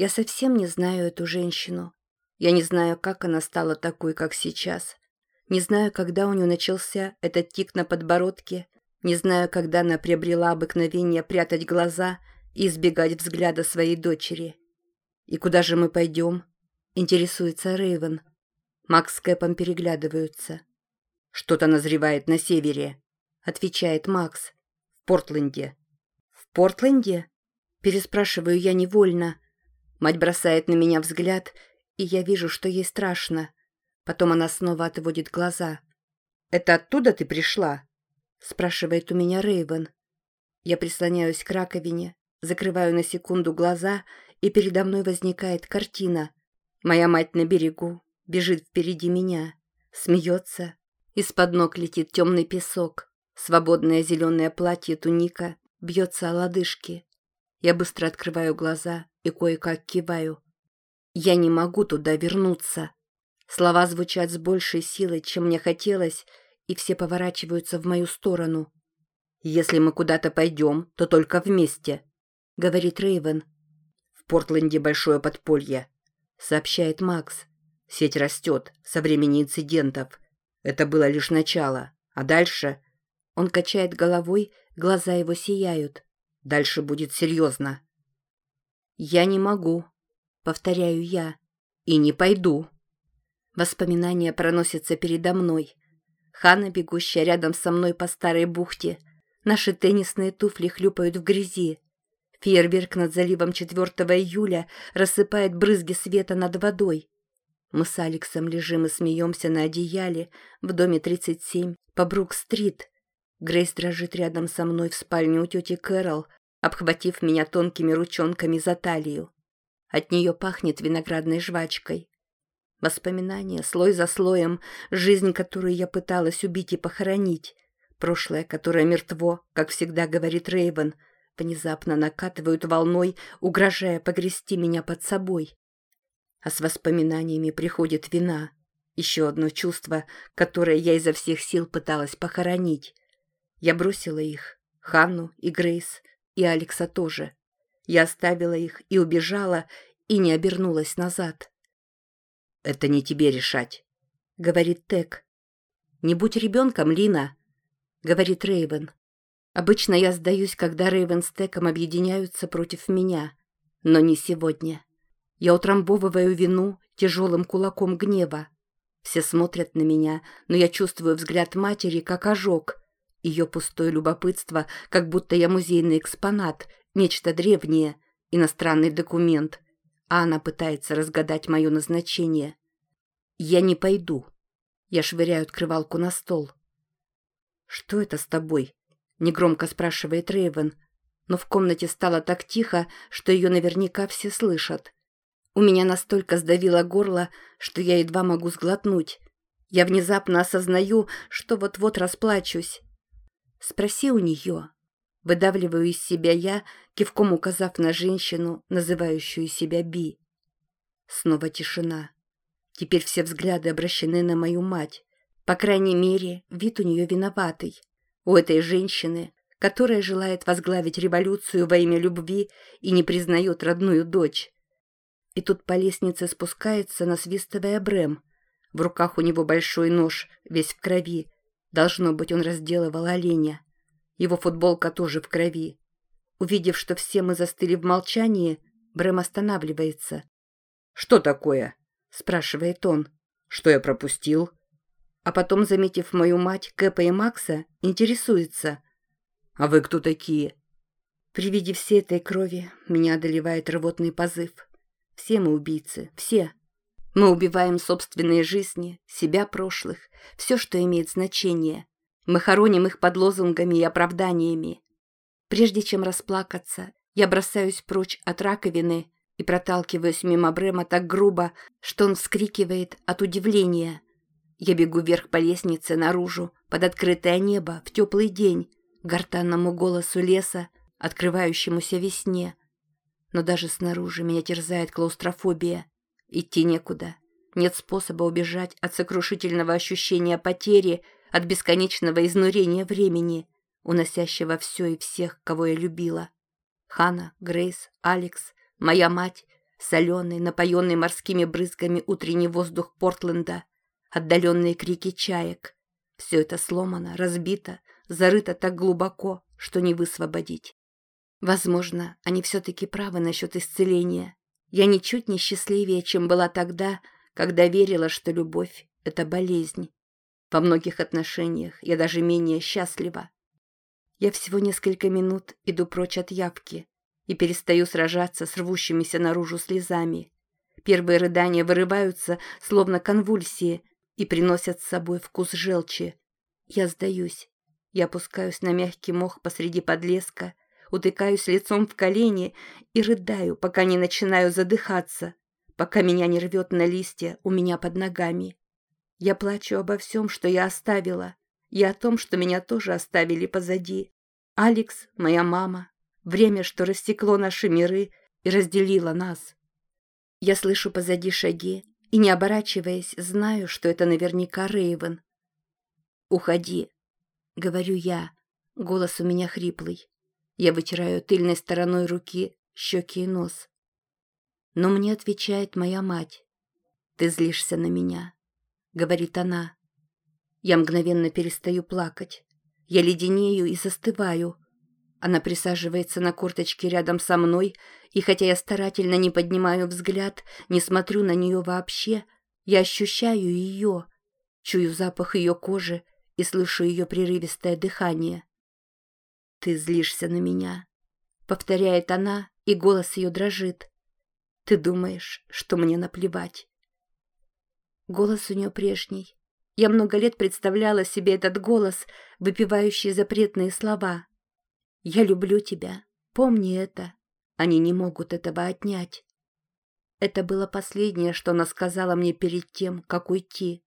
Я совсем не знаю эту женщину. Я не знаю, как она стала такой, как сейчас. Не знаю, когда у нее начался этот тик на подбородке. Не знаю, когда она приобрела обыкновение прятать глаза и избегать взгляда своей дочери. «И куда же мы пойдем?» — интересуется Рейвен. Макс с Кэпом переглядываются. «Что-то назревает на севере», — отвечает Макс. «В Портленде». «В Портленде?» — переспрашиваю я невольно. Мать бросает на меня взгляд, и я вижу, что ей страшно. Потом она снова отводит глаза. «Это оттуда ты пришла?» — спрашивает у меня Рейвен. Я прислоняюсь к раковине, закрываю на секунду глаза, и передо мной возникает картина. Моя мать на берегу, бежит впереди меня, смеется. Из-под ног летит темный песок. Свободное зеленое платье туника бьется о лодыжки. Я быстро открываю глаза и кое-как киваю. Я не могу туда вернуться. Слова звучат с большей силой, чем мне хотелось, и все поворачиваются в мою сторону. «Если мы куда-то пойдем, то только вместе», — говорит Рейвен. «В Портленде большое подполье», — сообщает Макс. «Сеть растет со времени инцидентов. Это было лишь начало. А дальше...» Он качает головой, глаза его сияют. «Дальше будет серьезно». «Я не могу», — повторяю я, — «и не пойду». Воспоминания проносятся передо мной. Хана, бегущая рядом со мной по старой бухте. Наши теннисные туфли хлюпают в грязи. Фейерверк над заливом 4 июля рассыпает брызги света над водой. Мы с Алексом лежим и смеемся на одеяле в доме 37 по Брук-стрит. Грейс дрожит рядом со мной в спальне у тети Кэрол, обхватив меня тонкими ручонками за талию. От нее пахнет виноградной жвачкой. Воспоминания, слой за слоем, жизнь, которую я пыталась убить и похоронить, прошлое, которое мертво, как всегда говорит Рейвен, внезапно накатывают волной, угрожая погрести меня под собой. А с воспоминаниями приходит вина, еще одно чувство, которое я изо всех сил пыталась похоронить. Я бросила их, Ханну и Грейс, и Алекса тоже. Я оставила их и убежала, и не обернулась назад. «Это не тебе решать», — говорит Тек. «Не будь ребенком, Лина», — говорит Рейвен. Обычно я сдаюсь, когда Рейвен с Теком объединяются против меня. Но не сегодня. Я утрамбовываю вину тяжелым кулаком гнева. Все смотрят на меня, но я чувствую взгляд матери как ожог. Ее пустое любопытство, как будто я музейный экспонат, нечто древнее, иностранный документ, а она пытается разгадать мое назначение. Я не пойду. Я швыряю открывалку на стол. «Что это с тобой?» — негромко спрашивает Рейвен, но в комнате стало так тихо, что ее наверняка все слышат. У меня настолько сдавило горло, что я едва могу сглотнуть. Я внезапно осознаю, что вот-вот расплачусь. Спроси у нее. Выдавливаю из себя я, кивком указав на женщину, называющую себя Би. Снова тишина. Теперь все взгляды обращены на мою мать. По крайней мере, вид у нее виноватый. У этой женщины, которая желает возглавить революцию во имя любви и не признает родную дочь. И тут по лестнице спускается, насвистывая Брэм. В руках у него большой нож, весь в крови. Должно быть, он разделывал оленя. Его футболка тоже в крови. Увидев, что все мы застыли в молчании, Брэм останавливается. «Что такое?» — спрашивает он. «Что я пропустил?» А потом, заметив мою мать, Кэпа и Макса, интересуется. «А вы кто такие?» При виде всей этой крови меня одолевает рвотный позыв. Все мы убийцы, все. Мы убиваем собственные жизни, себя прошлых, все, что имеет значение. Мы хороним их под лозунгами и оправданиями. Прежде чем расплакаться, я бросаюсь прочь от раковины и проталкиваюсь мимо Брема так грубо, что он вскрикивает от удивления. Я бегу вверх по лестнице наружу, под открытое небо, в теплый день, гортанному голосу леса, открывающемуся весне. Но даже снаружи меня терзает клаустрофобия. Идти некуда. Нет способа убежать от сокрушительного ощущения потери – от бесконечного изнурения времени, уносящего все и всех, кого я любила. Хана, Грейс, Алекс, моя мать, соленый, напоенный морскими брызгами утренний воздух Портленда, отдаленные крики чаек. Все это сломано, разбито, зарыто так глубоко, что не высвободить. Возможно, они все-таки правы насчет исцеления. Я ничуть не счастливее, чем была тогда, когда верила, что любовь — это болезнь. Во многих отношениях я даже менее счастлива. Я всего несколько минут иду прочь от явки и перестаю сражаться с рвущимися наружу слезами. Первые рыдания вырываются, словно конвульсии, и приносят с собой вкус желчи. Я сдаюсь. Я опускаюсь на мягкий мох посреди подлеска, утыкаюсь лицом в колени и рыдаю, пока не начинаю задыхаться, пока меня не рвет на листья у меня под ногами. Я плачу обо всем, что я оставила, и о том, что меня тоже оставили позади. Алекс, моя мама, время, что рассекло наши миры и разделило нас. Я слышу позади шаги и, не оборачиваясь, знаю, что это наверняка Рейвен. «Уходи», — говорю я, голос у меня хриплый. Я вытираю тыльной стороной руки щеки и нос. Но мне отвечает моя мать. «Ты злишься на меня», — говорит она. Я мгновенно перестаю плакать. Я леденею и застываю. Она присаживается на корточке рядом со мной, и хотя я старательно не поднимаю взгляд, не смотрю на нее вообще, я ощущаю ее, чую запах ее кожи и слышу ее прерывистое дыхание. «Ты злишься на меня», — повторяет она, и голос ее дрожит. «Ты думаешь, что мне наплевать?» Голос у нее прежний. Я много лет представляла себе этот голос, выпивающий запретные слова. «Я люблю тебя. Помни это. Они не могут этого отнять». Это было последнее, что она сказала мне перед тем, как уйти.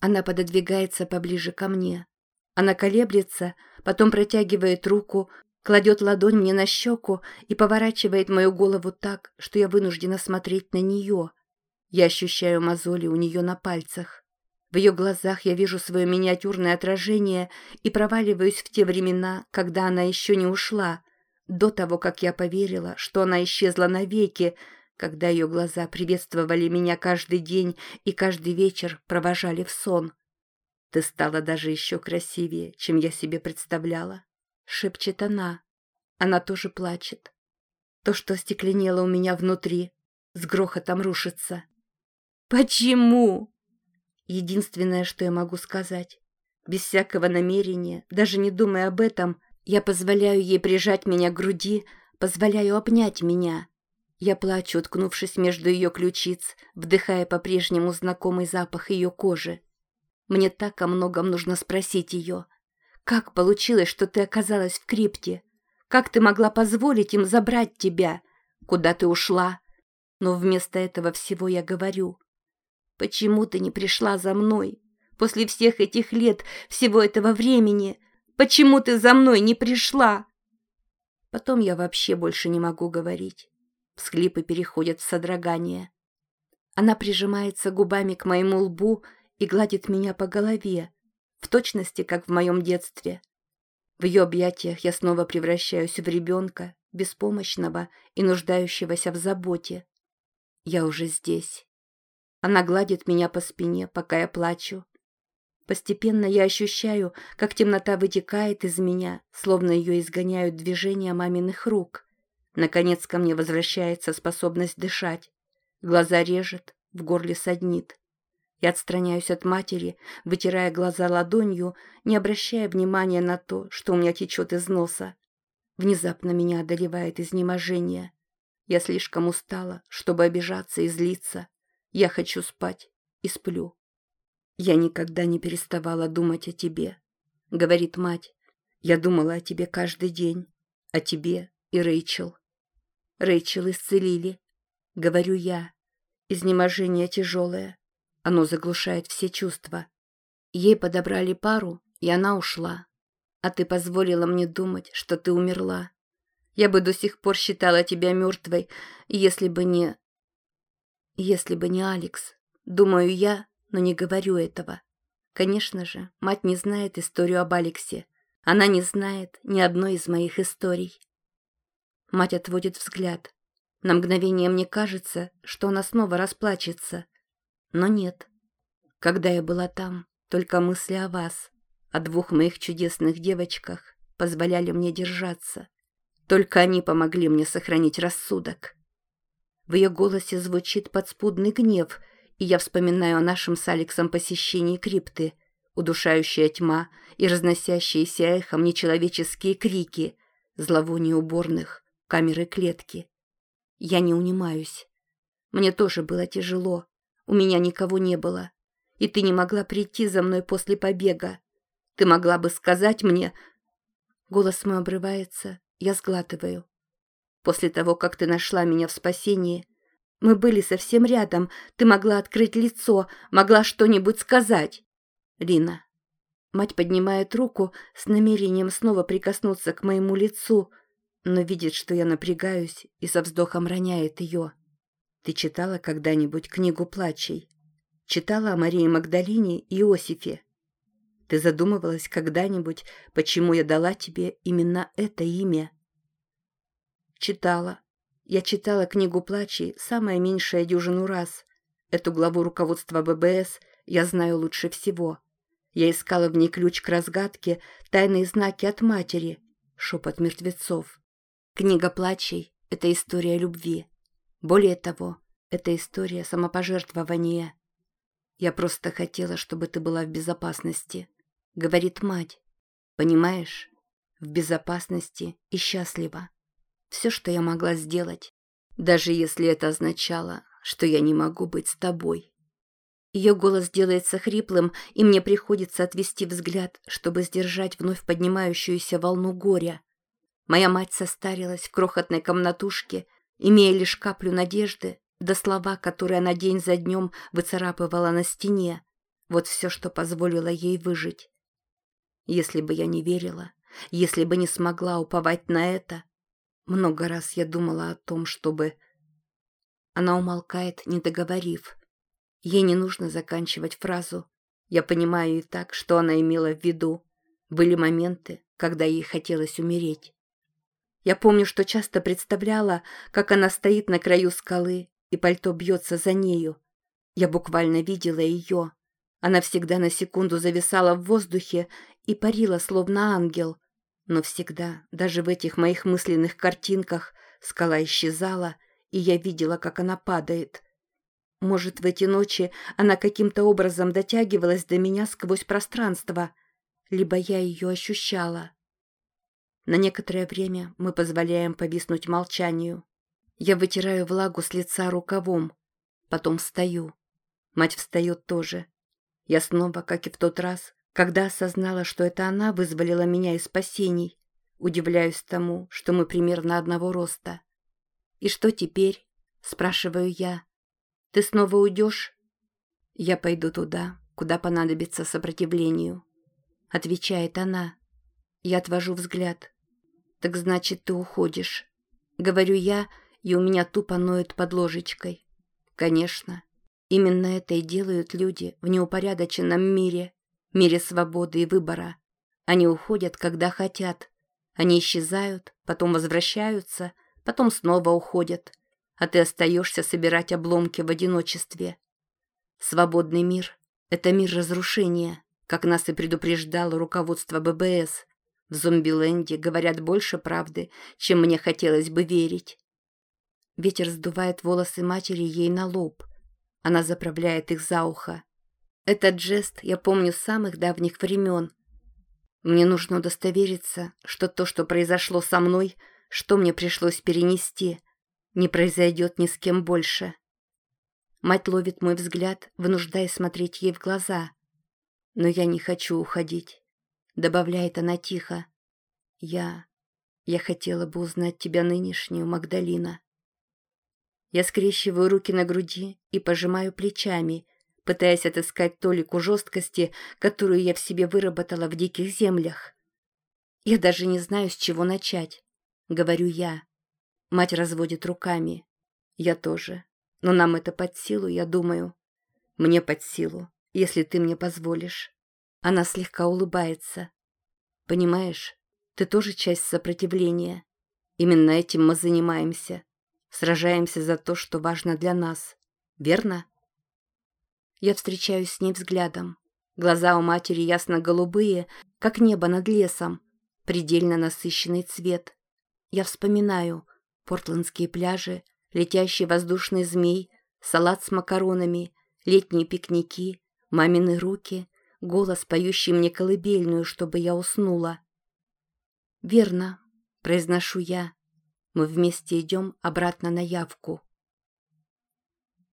Она пододвигается поближе ко мне. Она колеблется, потом протягивает руку, кладет ладонь мне на щеку и поворачивает мою голову так, что я вынуждена смотреть на нее. Я ощущаю мозоли у нее на пальцах. В ее глазах я вижу свое миниатюрное отражение и проваливаюсь в те времена, когда она еще не ушла, до того, как я поверила, что она исчезла навеки, когда ее глаза приветствовали меня каждый день и каждый вечер провожали в сон. «Ты стала даже еще красивее, чем я себе представляла», — шепчет она. Она тоже плачет. То, что остекленело у меня внутри, с грохотом рушится. «Почему?» Единственное, что я могу сказать. Без всякого намерения, даже не думая об этом, я позволяю ей прижать меня к груди, позволяю обнять меня. Я плачу, уткнувшись между ее ключиц, вдыхая по-прежнему знакомый запах ее кожи. Мне так о многом нужно спросить ее. Как получилось, что ты оказалась в крипте? Как ты могла позволить им забрать тебя? Куда ты ушла? Но вместо этого всего я говорю. Почему ты не пришла за мной? После всех этих лет, всего этого времени, почему ты за мной не пришла? Потом я вообще больше не могу говорить. Всхлипы переходят в содрогание. Она прижимается губами к моему лбу и гладит меня по голове, в точности, как в моем детстве. В ее объятиях я снова превращаюсь в ребенка, беспомощного и нуждающегося в заботе. Я уже здесь. Она гладит меня по спине, пока я плачу. Постепенно я ощущаю, как темнота вытекает из меня, словно ее изгоняют движения маминых рук. Наконец ко мне возвращается способность дышать. Глаза режет, в горле саднит. Я отстраняюсь от матери, вытирая глаза ладонью, не обращая внимания на то, что у меня течет из носа. Внезапно меня одолевает изнеможение. Я слишком устала, чтобы обижаться и злиться. Я хочу спать и сплю. «Я никогда не переставала думать о тебе», — говорит мать. «Я думала о тебе каждый день, о тебе и Рэйчел». «Рэйчел исцелили», — говорю я. Изнеможение тяжелое. Оно заглушает все чувства. Ей подобрали пару, и она ушла. А ты позволила мне думать, что ты умерла. Я бы до сих пор считала тебя мертвой, если бы не... Если бы не Алекс. Думаю я, но не говорю этого. Конечно же, мать не знает историю об Алексе. Она не знает ни одной из моих историй. Мать отводит взгляд. На мгновение мне кажется, что она снова расплачется. Но нет. Когда я была там, только мысли о вас, о двух моих чудесных девочках, позволяли мне держаться. Только они помогли мне сохранить рассудок. В ее голосе звучит подспудный гнев, и я вспоминаю о нашем с Алексом посещении крипты, удушающая тьма и разносящиеся эхом нечеловеческие крики, зловоние уборных, камеры клетки. Я не унимаюсь. Мне тоже было тяжело. У меня никого не было. И ты не могла прийти за мной после побега. Ты могла бы сказать мне... Голос мой обрывается, я сглатываю. После того, как ты нашла меня в спасении, мы были совсем рядом, ты могла открыть лицо, могла что-нибудь сказать. Лина. Мать поднимает руку с намерением снова прикоснуться к моему лицу, но видит, что я напрягаюсь и со вздохом роняет ее. Ты читала когда-нибудь книгу плачей? Читала о Марии Магдалине и Иосифе? Ты задумывалась когда-нибудь, почему я дала тебе именно это имя? Читала. Я читала книгу плачей самое меньшее дюжину раз. Эту главу руководства ББС я знаю лучше всего. Я искала в ней ключ к разгадке, тайные знаки от матери, шепот мертвецов. Книга плачей — это история любви. Более того, это история самопожертвования. Я просто хотела, чтобы ты была в безопасности, говорит мать. Понимаешь? В безопасности и счастлива. Все, что я могла сделать, даже если это означало, что я не могу быть с тобой. Ее голос делается хриплым, и мне приходится отвести взгляд, чтобы сдержать вновь поднимающуюся волну горя. Моя мать состарилась в крохотной комнатушке, имея лишь каплю надежды, да слова, которые она день за днем выцарапывала на стене. Вот все, что позволило ей выжить. Если бы я не верила, если бы не смогла уповать на это, много раз я думала о том, чтобы... Она умолкает, не договорив. Ей не нужно заканчивать фразу. Я понимаю и так, что она имела в виду. Были моменты, когда ей хотелось умереть. Я помню, что часто представляла, как она стоит на краю скалы, и пальто бьется за нею. Я буквально видела ее. Она всегда на секунду зависала в воздухе и парила, словно ангел. Но всегда, даже в этих моих мысленных картинках, скала исчезала, и я видела, как она падает. Может, в эти ночи она каким-то образом дотягивалась до меня сквозь пространство, либо я ее ощущала. На некоторое время мы позволяем повиснуть молчанию. Я вытираю влагу с лица рукавом. Потом встаю. Мать встает тоже. Я снова, как и в тот раз, когда осознала, что это она вызволила меня из спасений, удивляюсь тому, что мы примерно одного роста. «И что теперь?» – спрашиваю я. «Ты снова уйдешь?» «Я пойду туда, куда понадобится сопротивлению», – отвечает она. Я отвожу взгляд. «Так значит, ты уходишь?» Говорю я, и у меня тупо ноет под ложечкой. Конечно, именно это и делают люди в неупорядоченном мире, мире свободы и выбора. Они уходят, когда хотят. Они исчезают, потом возвращаются, потом снова уходят. А ты остаешься собирать обломки в одиночестве. Свободный мир – это мир разрушения, как нас и предупреждало руководство ББС – в зомбиленде говорят больше правды, чем мне хотелось бы верить. Ветер сдувает волосы матери ей на лоб. Она заправляет их за ухо. Этот жест я помню с самых давних времен. Мне нужно удостовериться, что то, что произошло со мной, что мне пришлось перенести, не произойдет ни с кем больше. Мать ловит мой взгляд, вынуждая смотреть ей в глаза. Но я не хочу уходить. Добавляет она тихо. Я... Я хотела бы узнать тебя нынешнюю, Магдалина. Я скрещиваю руки на груди и пожимаю плечами, пытаясь отыскать толику жесткости, которую я в себе выработала в диких землях. Я даже не знаю, с чего начать, говорю я. Мать разводит руками. Я тоже. Но нам это под силу, я думаю. Мне под силу, если ты мне позволишь. Она слегка улыбается. «Понимаешь, ты тоже часть сопротивления. Именно этим мы занимаемся. Сражаемся за то, что важно для нас. Верно? Я встречаюсь с ней взглядом. Глаза у матери ясно-голубые, как небо над лесом. Предельно насыщенный цвет. Я вспоминаю портландские пляжи, летящий воздушный змей, салат с макаронами, летние пикники, мамины руки, голос, поющий мне колыбельную, чтобы я уснула. «Верно», — произношу я. Мы вместе идем обратно на явку.